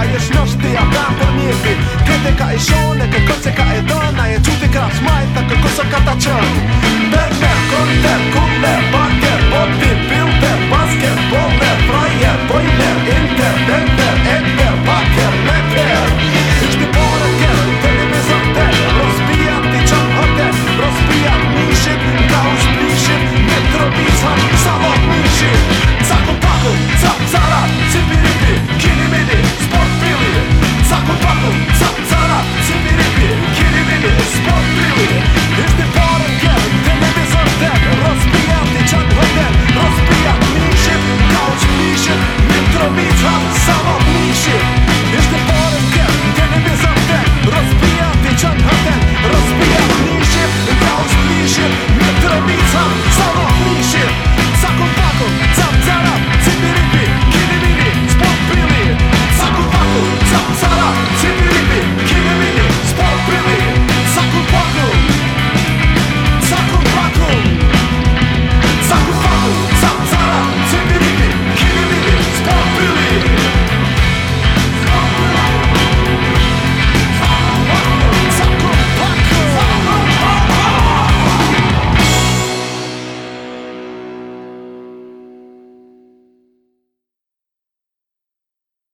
Ajo është nështë të jabra për njëti Këtë ka i shone, këtë se ka i dënë Ajo që të kras majta, këtë kësë ka të qënë Për me konter, ku me bakë Po të pipim për basket Po me frajer, po i inter Dëmë për e me